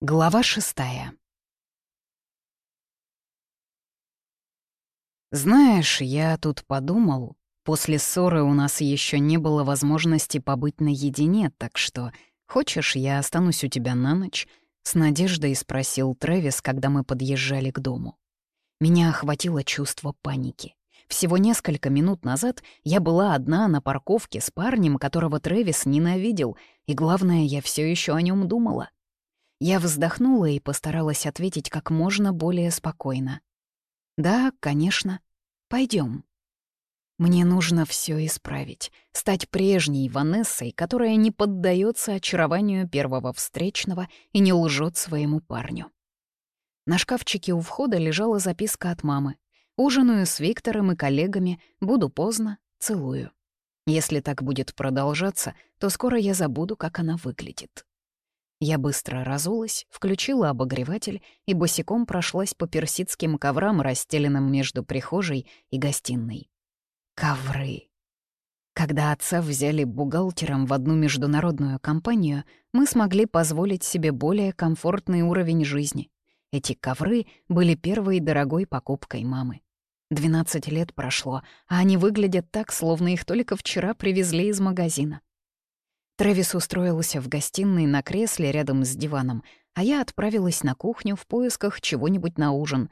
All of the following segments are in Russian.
Глава шестая. Знаешь, я тут подумал, после ссоры у нас еще не было возможности побыть наедине, так что, хочешь, я останусь у тебя на ночь? С надеждой спросил Трэвис, когда мы подъезжали к дому. Меня охватило чувство паники. Всего несколько минут назад я была одна на парковке с парнем, которого Трэвис ненавидел, и главное, я все еще о нем думала. Я вздохнула и постаралась ответить как можно более спокойно. «Да, конечно. Пойдем. Мне нужно все исправить, стать прежней Ванессой, которая не поддается очарованию первого встречного и не лжет своему парню. На шкафчике у входа лежала записка от мамы. «Ужинаю с Виктором и коллегами, буду поздно, целую». Если так будет продолжаться, то скоро я забуду, как она выглядит. Я быстро разулась, включила обогреватель и босиком прошлась по персидским коврам, расстеленным между прихожей и гостиной. Ковры. Когда отца взяли бухгалтером в одну международную компанию, мы смогли позволить себе более комфортный уровень жизни. Эти ковры были первой дорогой покупкой мамы. 12 лет прошло, а они выглядят так, словно их только вчера привезли из магазина. Трэвис устроился в гостиной на кресле рядом с диваном, а я отправилась на кухню в поисках чего-нибудь на ужин.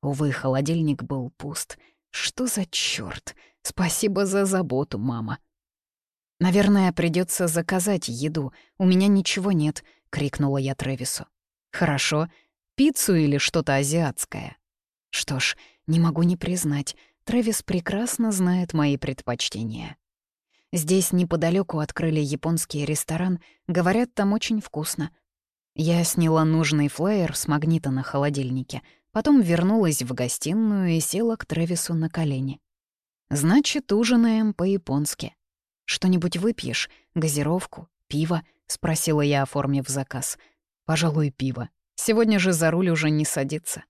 Увы, холодильник был пуст. Что за чёрт? Спасибо за заботу, мама. «Наверное, придется заказать еду. У меня ничего нет», — крикнула я Трэвису. «Хорошо. Пиццу или что-то азиатское?» Что ж, не могу не признать, Трэвис прекрасно знает мои предпочтения. Здесь неподалеку открыли японский ресторан, говорят, там очень вкусно. Я сняла нужный флаер с магнита на холодильнике, потом вернулась в гостиную и села к Трэвису на колени. «Значит, ужинаем по-японски. Что-нибудь выпьешь? Газировку? Пиво?» — спросила я, оформив заказ. «Пожалуй, пиво. Сегодня же за руль уже не садится.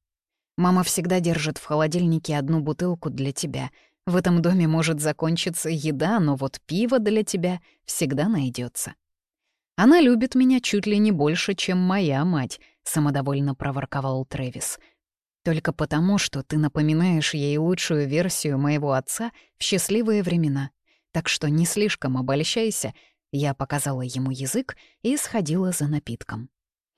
Мама всегда держит в холодильнике одну бутылку для тебя — в этом доме может закончиться еда, но вот пиво для тебя всегда найдется. Она любит меня чуть ли не больше, чем моя мать, самодовольно проворковал Трэвис. Только потому, что ты напоминаешь ей лучшую версию моего отца в счастливые времена. Так что не слишком обольщайся. Я показала ему язык и сходила за напитком.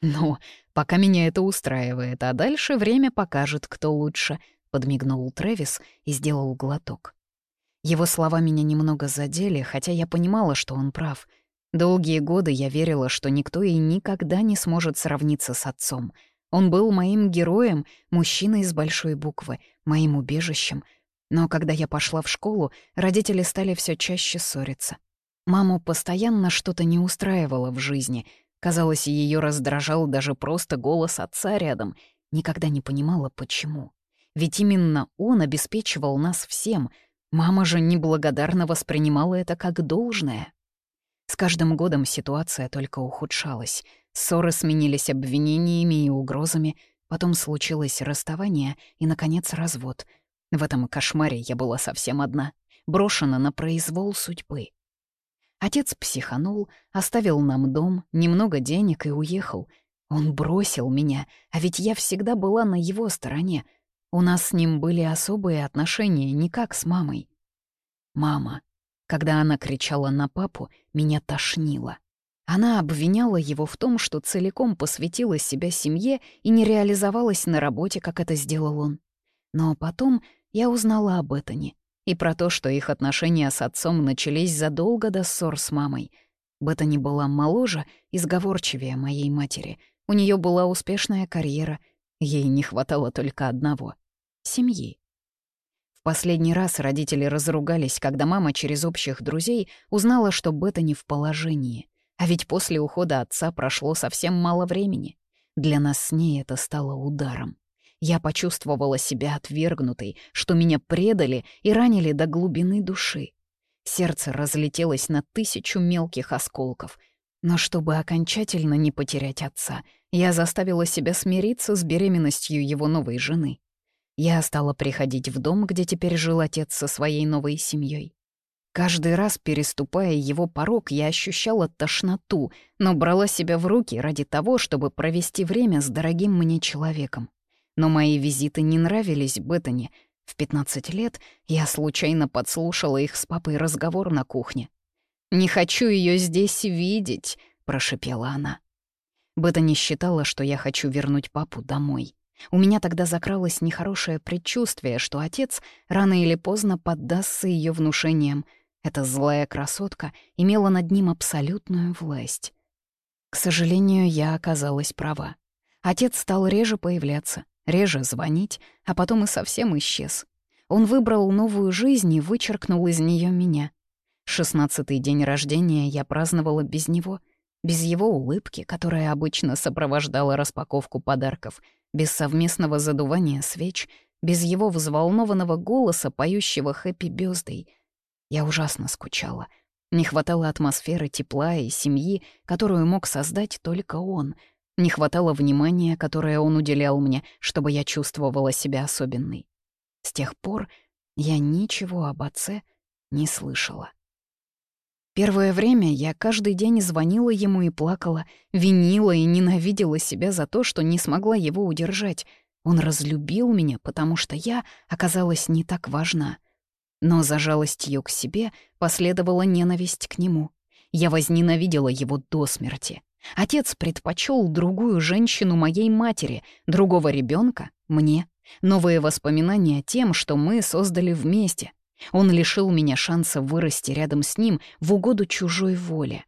«Ну, пока меня это устраивает, а дальше время покажет, кто лучше», — подмигнул Трэвис и сделал глоток. Его слова меня немного задели, хотя я понимала, что он прав. Долгие годы я верила, что никто и никогда не сможет сравниться с отцом. Он был моим героем, мужчиной с большой буквы, моим убежищем. Но когда я пошла в школу, родители стали все чаще ссориться. Маму постоянно что-то не устраивало в жизни. Казалось, ее раздражал даже просто голос отца рядом. Никогда не понимала, почему. Ведь именно он обеспечивал нас всем. Мама же неблагодарно воспринимала это как должное. С каждым годом ситуация только ухудшалась. Ссоры сменились обвинениями и угрозами, потом случилось расставание и, наконец, развод. В этом кошмаре я была совсем одна, брошена на произвол судьбы. Отец психанул, оставил нам дом, немного денег и уехал. Он бросил меня, а ведь я всегда была на его стороне — у нас с ним были особые отношения, не как с мамой. Мама. Когда она кричала на папу, меня тошнило. Она обвиняла его в том, что целиком посвятила себя семье и не реализовалась на работе, как это сделал он. Но потом я узнала об Беттани и про то, что их отношения с отцом начались задолго до ссор с мамой. Беттани была моложе и сговорчивее моей матери. У нее была успешная карьера, ей не хватало только одного семьи. В последний раз родители разругались, когда мама через общих друзей узнала, что Бета не в положении. А ведь после ухода отца прошло совсем мало времени. Для нас с ней это стало ударом. Я почувствовала себя отвергнутой, что меня предали и ранили до глубины души. Сердце разлетелось на тысячу мелких осколков. Но чтобы окончательно не потерять отца, я заставила себя смириться с беременностью его новой жены. Я стала приходить в дом, где теперь жил отец со своей новой семьей. Каждый раз, переступая его порог, я ощущала тошноту, но брала себя в руки ради того, чтобы провести время с дорогим мне человеком. Но мои визиты не нравились Беттани. В 15 лет я случайно подслушала их с папой разговор на кухне. «Не хочу ее здесь видеть», — прошепела она. Беттани считала, что я хочу вернуть папу домой. У меня тогда закралось нехорошее предчувствие, что отец рано или поздно поддастся ее внушениям — эта злая красотка имела над ним абсолютную власть. К сожалению, я оказалась права. Отец стал реже появляться, реже звонить, а потом и совсем исчез. Он выбрал новую жизнь и вычеркнул из нее меня. Шестнадцатый день рождения я праздновала без него, без его улыбки, которая обычно сопровождала распаковку подарков, без совместного задувания свеч, без его взволнованного голоса, поющего «Хэппи Бёздэй», я ужасно скучала. Не хватало атмосферы тепла и семьи, которую мог создать только он. Не хватало внимания, которое он уделял мне, чтобы я чувствовала себя особенной. С тех пор я ничего об отце не слышала. Первое время я каждый день звонила ему и плакала, винила и ненавидела себя за то, что не смогла его удержать. Он разлюбил меня, потому что я оказалась не так важна — но за жалостью к себе последовала ненависть к нему. Я возненавидела его до смерти. Отец предпочел другую женщину моей матери, другого ребенка мне. Новые воспоминания тем, что мы создали вместе. Он лишил меня шанса вырасти рядом с ним в угоду чужой воле.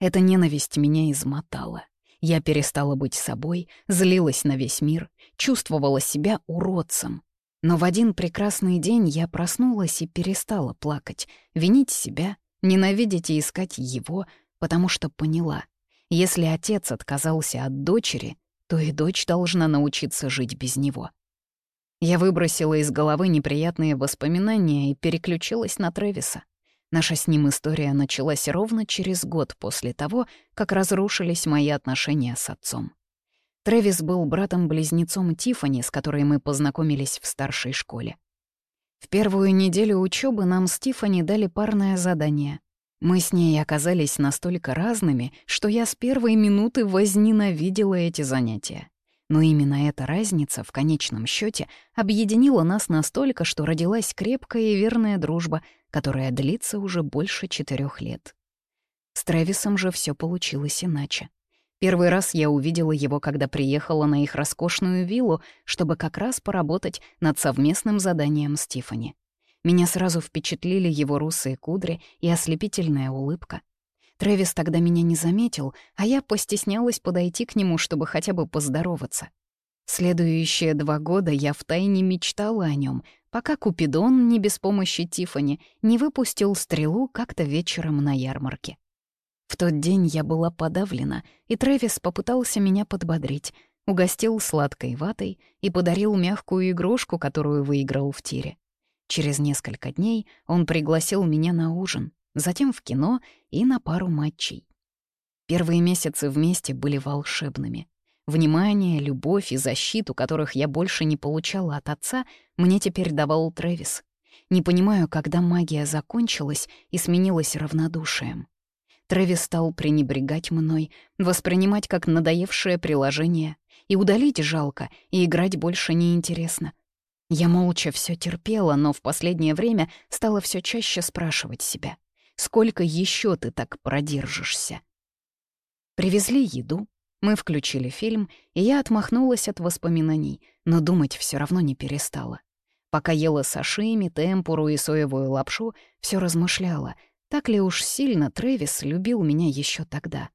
Эта ненависть меня измотала. Я перестала быть собой, злилась на весь мир, чувствовала себя уродцем. Но в один прекрасный день я проснулась и перестала плакать, винить себя, ненавидеть и искать его, потому что поняла, если отец отказался от дочери, то и дочь должна научиться жить без него. Я выбросила из головы неприятные воспоминания и переключилась на Трэвиса. Наша с ним история началась ровно через год после того, как разрушились мои отношения с отцом. Трэвис был братом-близнецом Тифани, с которой мы познакомились в старшей школе. В первую неделю учебы нам с Тифани дали парное задание. Мы с ней оказались настолько разными, что я с первой минуты возненавидела эти занятия. Но именно эта разница в конечном счете объединила нас настолько, что родилась крепкая и верная дружба, которая длится уже больше четырех лет. С Трэвисом же все получилось иначе. Первый раз я увидела его, когда приехала на их роскошную виллу, чтобы как раз поработать над совместным заданием с Тиффани. Меня сразу впечатлили его русые кудри и ослепительная улыбка. Трэвис тогда меня не заметил, а я постеснялась подойти к нему, чтобы хотя бы поздороваться. Следующие два года я втайне мечтала о нем, пока Купидон, не без помощи Тифани, не выпустил стрелу как-то вечером на ярмарке. В тот день я была подавлена, и Трэвис попытался меня подбодрить, угостил сладкой ватой и подарил мягкую игрушку, которую выиграл в тире. Через несколько дней он пригласил меня на ужин, затем в кино и на пару матчей. Первые месяцы вместе были волшебными. Внимание, любовь и защиту, которых я больше не получала от отца, мне теперь давал Трэвис. Не понимаю, когда магия закончилась и сменилась равнодушием. Трэвис стал пренебрегать мной, воспринимать как надоевшее приложение. И удалить жалко, и играть больше неинтересно. Я молча все терпела, но в последнее время стала все чаще спрашивать себя, сколько еще ты так продержишься? Привезли еду, мы включили фильм, и я отмахнулась от воспоминаний, но думать все равно не перестала. Пока ела сашими, темпуру и соевую лапшу, все размышляла — так ли уж сильно Трэвис любил меня еще тогда?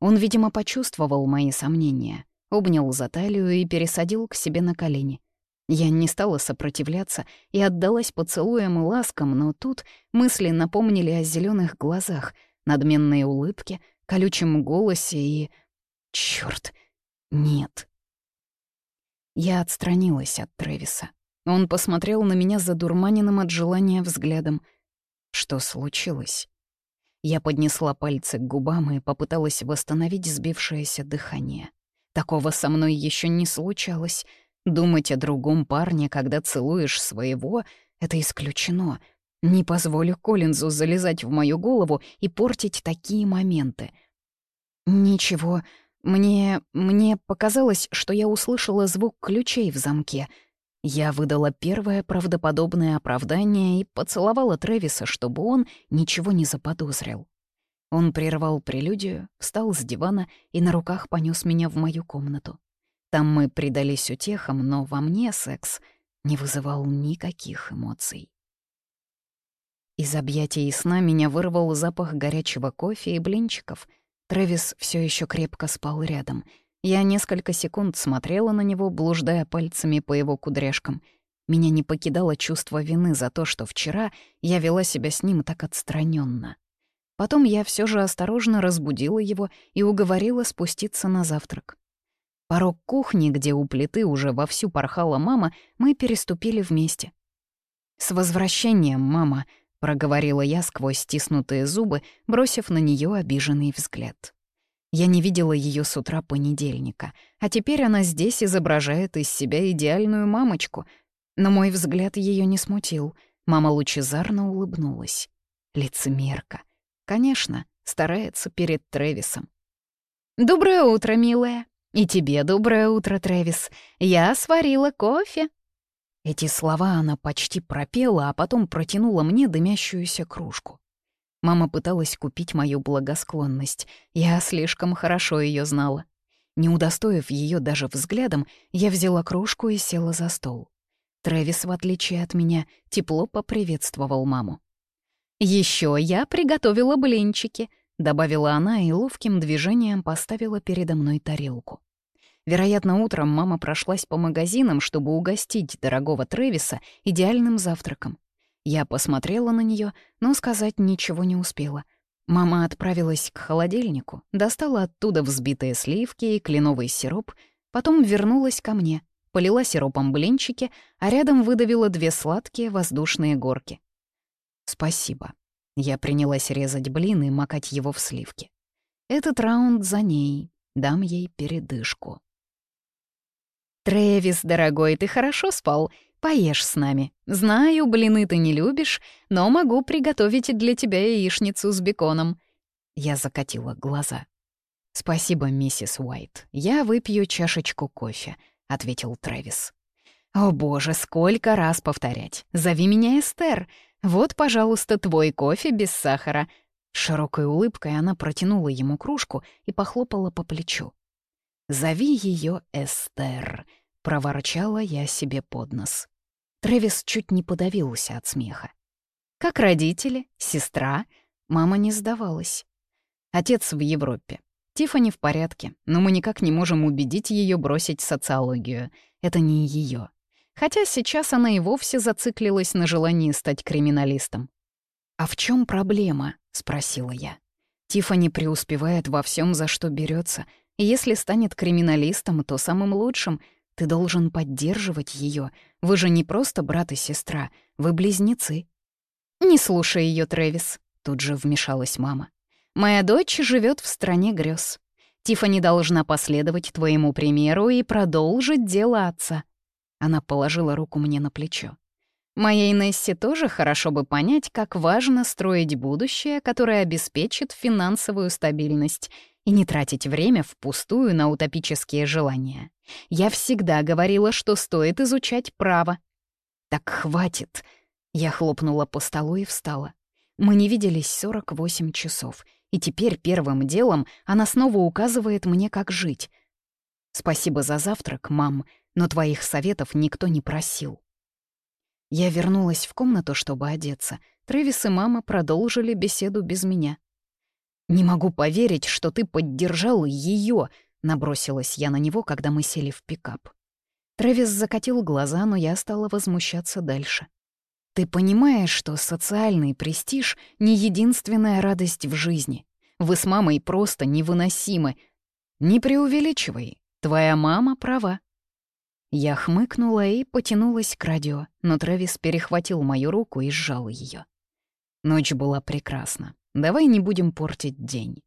Он, видимо, почувствовал мои сомнения, обнял за талию и пересадил к себе на колени. Я не стала сопротивляться и отдалась поцелуям и ласкам, но тут мысли напомнили о зеленых глазах, надменной улыбке, колючем голосе и... Чёрт, нет. Я отстранилась от Трэвиса. Он посмотрел на меня задурманенным от желания взглядом — что случилось? Я поднесла пальцы к губам и попыталась восстановить сбившееся дыхание. Такого со мной еще не случалось. Думать о другом парне, когда целуешь своего, — это исключено. Не позволю Коллинзу залезать в мою голову и портить такие моменты. Ничего, мне... мне показалось, что я услышала звук ключей в замке. Я выдала первое правдоподобное оправдание и поцеловала Трэвиса, чтобы он ничего не заподозрил. Он прервал прелюдию, встал с дивана и на руках понес меня в мою комнату. Там мы предались утехам, но во мне секс не вызывал никаких эмоций. Из объятий сна меня вырвал запах горячего кофе и блинчиков. Трэвис все еще крепко спал рядом. Я несколько секунд смотрела на него, блуждая пальцами по его кудряшкам. Меня не покидало чувство вины за то, что вчера я вела себя с ним так отстраненно. Потом я все же осторожно разбудила его и уговорила спуститься на завтрак. Порог кухни, где у плиты уже вовсю порхала мама, мы переступили вместе. «С возвращением, мама!» — проговорила я сквозь стиснутые зубы, бросив на нее обиженный взгляд. Я не видела ее с утра понедельника, а теперь она здесь изображает из себя идеальную мамочку. Но мой взгляд ее не смутил. Мама лучезарно улыбнулась. Лицемерка. Конечно, старается перед Трэвисом. «Доброе утро, милая!» «И тебе доброе утро, Трэвис. Я сварила кофе». Эти слова она почти пропела, а потом протянула мне дымящуюся кружку. Мама пыталась купить мою благосклонность. Я слишком хорошо ее знала. Не удостоив ее даже взглядом, я взяла кружку и села за стол. Трэвис, в отличие от меня, тепло поприветствовал маму. Еще я приготовила блинчики», — добавила она и ловким движением поставила передо мной тарелку. Вероятно, утром мама прошлась по магазинам, чтобы угостить дорогого Трэвиса идеальным завтраком. Я посмотрела на нее, но сказать ничего не успела. Мама отправилась к холодильнику, достала оттуда взбитые сливки и кленовый сироп, потом вернулась ко мне, полила сиропом блинчики, а рядом выдавила две сладкие воздушные горки. «Спасибо», я принялась резать блин и макать его в сливки. Этот раунд за ней. Дам ей передышку. «Трэвис, дорогой, ты хорошо спал? Поешь с нами. Знаю, блины ты не любишь, но могу приготовить для тебя яичницу с беконом». Я закатила глаза. «Спасибо, миссис Уайт. Я выпью чашечку кофе», — ответил Трэвис. «О боже, сколько раз повторять. Зови меня Эстер. «Вот, пожалуйста, твой кофе без сахара». широкой улыбкой она протянула ему кружку и похлопала по плечу. «Зови ее Эстер», — проворчала я себе под нос. Трэвис чуть не подавился от смеха. «Как родители? Сестра?» Мама не сдавалась. Отец в Европе. Тифани в порядке, но мы никак не можем убедить ее бросить социологию. Это не ее хотя сейчас она и вовсе зациклилась на желании стать криминалистом. «А в чем проблема?» — спросила я. Тифани преуспевает во всем, за что берется. Если станет криминалистом, то самым лучшим. Ты должен поддерживать ее. Вы же не просто брат и сестра, вы близнецы. Не слушай ее, Трэвис, тут же вмешалась мама. Моя дочь живет в стране грез. Тифани должна последовать твоему примеру и продолжить дело отца. Она положила руку мне на плечо. Моей Нессе тоже хорошо бы понять, как важно строить будущее, которое обеспечит финансовую стабильность, и не тратить время впустую на утопические желания. Я всегда говорила, что стоит изучать право. «Так хватит!» Я хлопнула по столу и встала. Мы не виделись 48 часов, и теперь первым делом она снова указывает мне, как жить. «Спасибо за завтрак, мам», но твоих советов никто не просил. Я вернулась в комнату, чтобы одеться. Трэвис и мама продолжили беседу без меня. «Не могу поверить, что ты поддержал ее», — набросилась я на него, когда мы сели в пикап. Трэвис закатил глаза, но я стала возмущаться дальше. «Ты понимаешь, что социальный престиж — не единственная радость в жизни. Вы с мамой просто невыносимы. Не преувеличивай, твоя мама права. Я хмыкнула и потянулась к радио, но Трэвис перехватил мою руку и сжал ее. Ночь была прекрасна. Давай не будем портить день.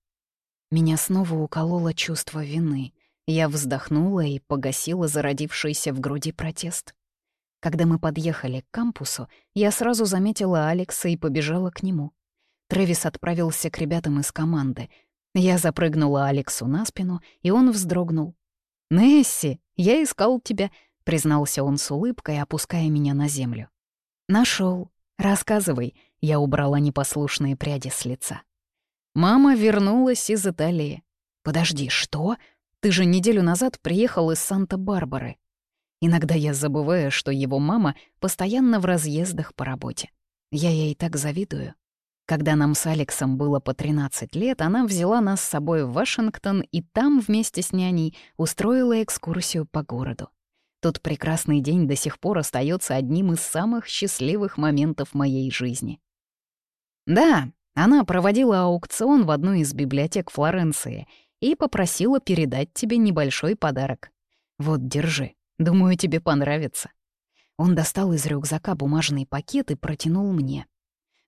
Меня снова укололо чувство вины. Я вздохнула и погасила зародившийся в груди протест. Когда мы подъехали к кампусу, я сразу заметила Алекса и побежала к нему. Трэвис отправился к ребятам из команды. Я запрыгнула Алексу на спину, и он вздрогнул. «Несси, я искал тебя», — признался он с улыбкой, опуская меня на землю. Нашел. Рассказывай», — я убрала непослушные пряди с лица. «Мама вернулась из Италии». «Подожди, что? Ты же неделю назад приехал из Санта-Барбары». Иногда я забываю, что его мама постоянно в разъездах по работе. Я ей так завидую. Когда нам с Алексом было по 13 лет, она взяла нас с собой в Вашингтон и там вместе с няней устроила экскурсию по городу. Тот прекрасный день до сих пор остается одним из самых счастливых моментов моей жизни. Да, она проводила аукцион в одной из библиотек Флоренции и попросила передать тебе небольшой подарок. Вот, держи. Думаю, тебе понравится». Он достал из рюкзака бумажный пакет и протянул мне.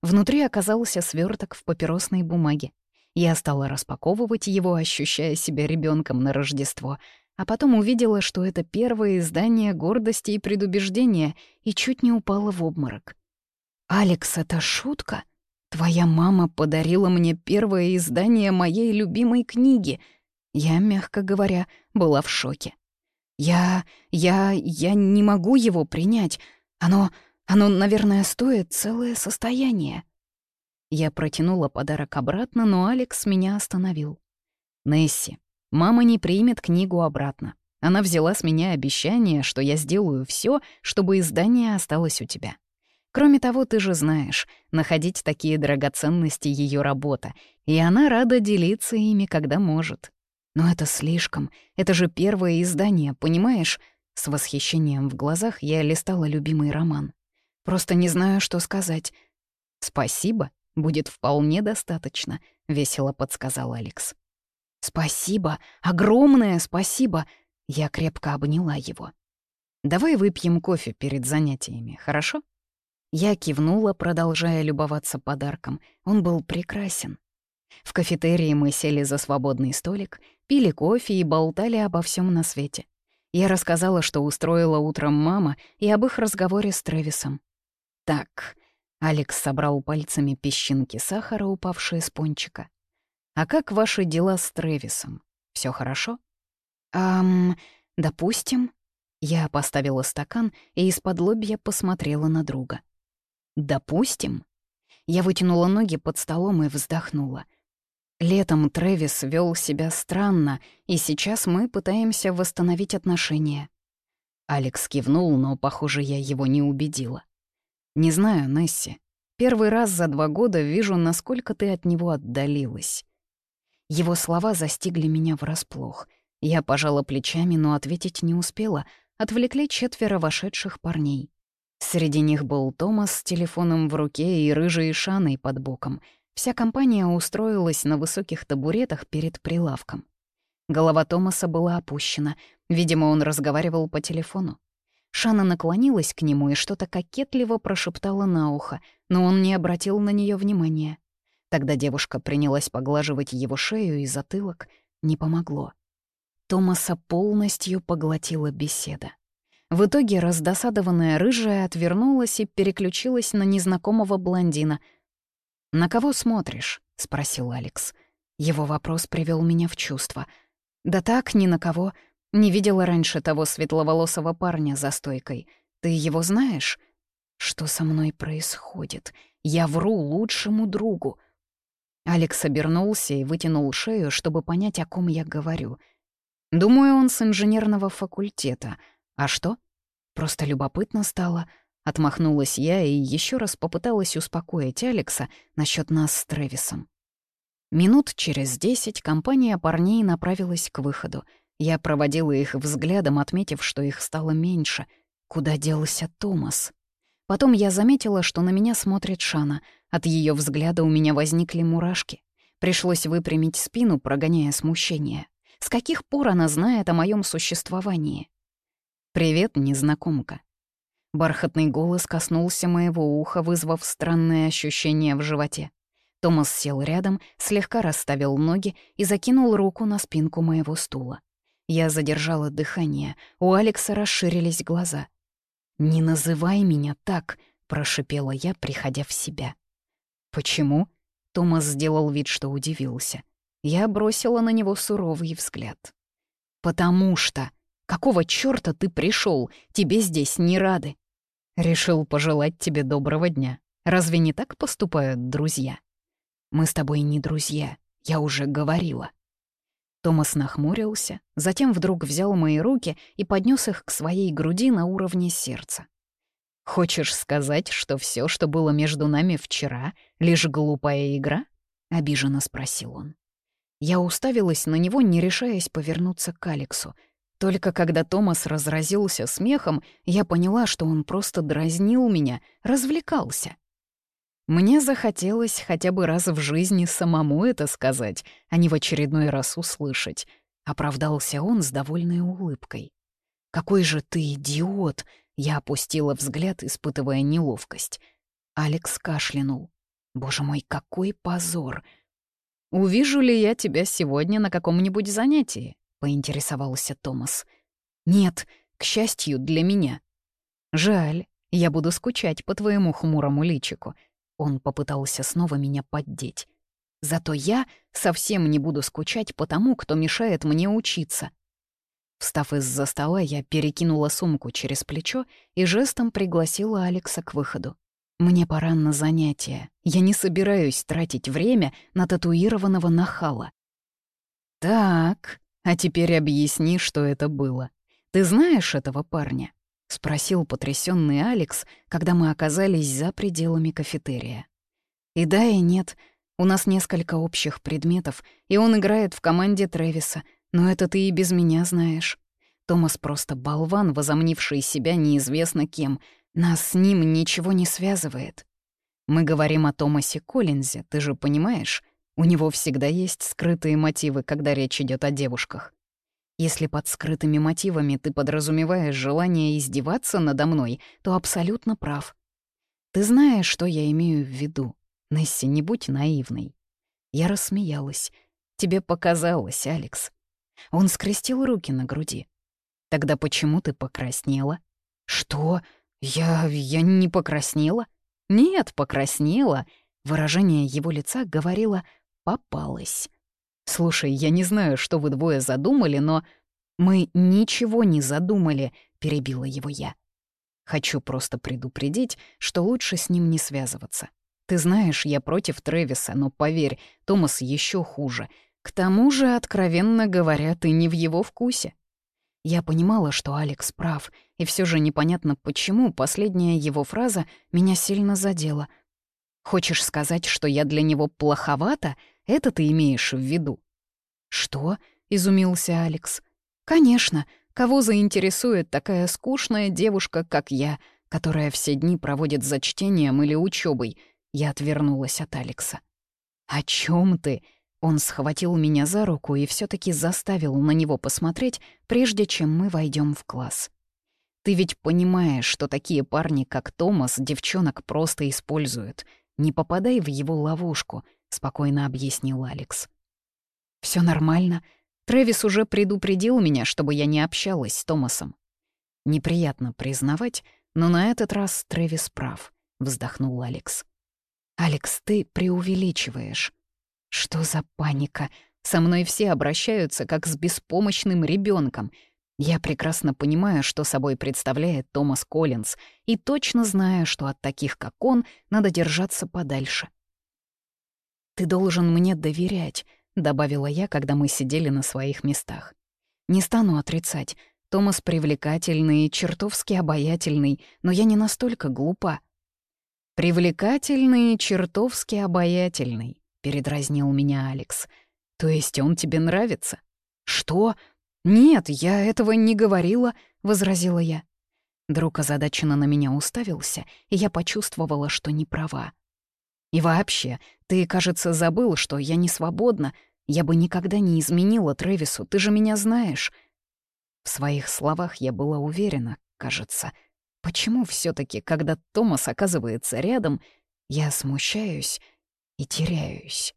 Внутри оказался сверток в папиросной бумаге. Я стала распаковывать его, ощущая себя ребенком на Рождество, а потом увидела, что это первое издание гордости и предубеждения, и чуть не упала в обморок. «Алекс, это шутка? Твоя мама подарила мне первое издание моей любимой книги». Я, мягко говоря, была в шоке. Я... я... я не могу его принять. Оно... оно, наверное, стоит целое состояние. Я протянула подарок обратно, но Алекс меня остановил. «Несси, мама не примет книгу обратно. Она взяла с меня обещание, что я сделаю все, чтобы издание осталось у тебя. Кроме того, ты же знаешь, находить такие драгоценности — ее работа, и она рада делиться ими, когда может. Но это слишком. Это же первое издание, понимаешь? С восхищением в глазах я листала любимый роман. Просто не знаю, что сказать. «Спасибо, будет вполне достаточно», — весело подсказал Алекс. «Спасибо, огромное спасибо!» Я крепко обняла его. «Давай выпьем кофе перед занятиями, хорошо?» Я кивнула, продолжая любоваться подарком. Он был прекрасен. В кафетерии мы сели за свободный столик, пили кофе и болтали обо всем на свете. Я рассказала, что устроила утром мама, и об их разговоре с Трэвисом. «Так», — Алекс собрал пальцами песчинки сахара, упавшие с пончика. «А как ваши дела с Трэвисом? Все хорошо?» «Ам, допустим». Я поставила стакан и из-под лобья посмотрела на друга. «Допустим?» Я вытянула ноги под столом и вздохнула. Летом Трэвис вел себя странно, и сейчас мы пытаемся восстановить отношения. Алекс кивнул, но, похоже, я его не убедила. «Не знаю, Несси. Первый раз за два года вижу, насколько ты от него отдалилась». Его слова застигли меня врасплох. Я пожала плечами, но ответить не успела. Отвлекли четверо вошедших парней. Среди них был Томас с телефоном в руке и рыжей шаной под боком — Вся компания устроилась на высоких табуретах перед прилавком. Голова Томаса была опущена. Видимо, он разговаривал по телефону. Шана наклонилась к нему и что-то кокетливо прошептала на ухо, но он не обратил на нее внимания. Тогда девушка принялась поглаживать его шею и затылок. Не помогло. Томаса полностью поглотила беседа. В итоге раздосадованная рыжая отвернулась и переключилась на незнакомого блондина — «На кого смотришь?» — спросил Алекс. Его вопрос привел меня в чувство. «Да так, ни на кого. Не видела раньше того светловолосого парня за стойкой. Ты его знаешь?» «Что со мной происходит? Я вру лучшему другу». Алекс обернулся и вытянул шею, чтобы понять, о ком я говорю. «Думаю, он с инженерного факультета. А что?» Просто любопытно стало — Отмахнулась я и еще раз попыталась успокоить Алекса насчет нас с Трэвисом. Минут через десять компания парней направилась к выходу. Я проводила их взглядом, отметив, что их стало меньше. Куда делся Томас? Потом я заметила, что на меня смотрит Шана. От ее взгляда у меня возникли мурашки. Пришлось выпрямить спину, прогоняя смущение. С каких пор она знает о моем существовании? «Привет, незнакомка», Бархатный голос коснулся моего уха, вызвав странное ощущение в животе. Томас сел рядом, слегка расставил ноги и закинул руку на спинку моего стула. Я задержала дыхание, у Алекса расширились глаза. «Не называй меня так», — прошипела я, приходя в себя. «Почему?» — Томас сделал вид, что удивился. Я бросила на него суровый взгляд. «Потому что... Какого чёрта ты пришел? Тебе здесь не рады?» «Решил пожелать тебе доброго дня. Разве не так поступают друзья?» «Мы с тобой не друзья, я уже говорила». Томас нахмурился, затем вдруг взял мои руки и поднес их к своей груди на уровне сердца. «Хочешь сказать, что все, что было между нами вчера, — лишь глупая игра?» — обиженно спросил он. Я уставилась на него, не решаясь повернуться к Алексу. Только когда Томас разразился смехом, я поняла, что он просто дразнил меня, развлекался. Мне захотелось хотя бы раз в жизни самому это сказать, а не в очередной раз услышать. Оправдался он с довольной улыбкой. «Какой же ты идиот!» Я опустила взгляд, испытывая неловкость. Алекс кашлянул. «Боже мой, какой позор!» «Увижу ли я тебя сегодня на каком-нибудь занятии?» — поинтересовался Томас. «Нет, к счастью, для меня». «Жаль, я буду скучать по твоему хмурому личику. Он попытался снова меня поддеть. Зато я совсем не буду скучать по тому, кто мешает мне учиться. Встав из-за стола, я перекинула сумку через плечо и жестом пригласила Алекса к выходу. «Мне пора на занятия. Я не собираюсь тратить время на татуированного нахала». «Так, а теперь объясни, что это было. Ты знаешь этого парня?» — спросил потрясенный Алекс, когда мы оказались за пределами кафетерия. «И да, и нет. У нас несколько общих предметов, и он играет в команде Трэвиса, но это ты и без меня знаешь. Томас просто болван, возомнивший себя неизвестно кем. Нас с ним ничего не связывает. Мы говорим о Томасе Коллинзе, ты же понимаешь? У него всегда есть скрытые мотивы, когда речь идет о девушках. Если под скрытыми мотивами ты подразумеваешь желание издеваться надо мной, то абсолютно прав. Ты знаешь, что я имею в виду. Несси, не будь наивной. Я рассмеялась. Тебе показалось, Алекс. Он скрестил руки на груди. Тогда почему ты покраснела? Что? Я... я не покраснела? Нет, покраснела. Выражение его лица говорило «попалась». «Слушай, я не знаю, что вы двое задумали, но...» «Мы ничего не задумали», — перебила его я. «Хочу просто предупредить, что лучше с ним не связываться. Ты знаешь, я против Трэвиса, но поверь, Томас еще хуже. К тому же, откровенно говоря, ты не в его вкусе». Я понимала, что Алекс прав, и все же непонятно почему последняя его фраза меня сильно задела. «Хочешь сказать, что я для него плоховата?» Это ты имеешь в виду?» «Что?» — изумился Алекс. «Конечно. Кого заинтересует такая скучная девушка, как я, которая все дни проводит за чтением или учебой? Я отвернулась от Алекса. «О чем ты?» Он схватил меня за руку и все таки заставил на него посмотреть, прежде чем мы войдем в класс. «Ты ведь понимаешь, что такие парни, как Томас, девчонок просто используют. Не попадай в его ловушку спокойно объяснил Алекс. Все нормально. Трэвис уже предупредил меня, чтобы я не общалась с Томасом. Неприятно признавать, но на этот раз Трэвис прав, вздохнул Алекс. Алекс, ты преувеличиваешь. Что за паника? Со мной все обращаются как с беспомощным ребенком. Я прекрасно понимаю, что собой представляет Томас Коллинз, и точно знаю, что от таких, как он, надо держаться подальше. «Ты должен мне доверять», — добавила я, когда мы сидели на своих местах. «Не стану отрицать. Томас привлекательный чертовски обаятельный, но я не настолько глупа». «Привлекательный чертовски обаятельный», — передразнил меня Алекс. «То есть он тебе нравится?» «Что? Нет, я этого не говорила», — возразила я. Друг озадаченно на меня уставился, и я почувствовала, что не права. И вообще, ты, кажется, забыл, что я не свободна. Я бы никогда не изменила Трэвису, ты же меня знаешь». В своих словах я была уверена, кажется. Почему все таки когда Томас оказывается рядом, я смущаюсь и теряюсь?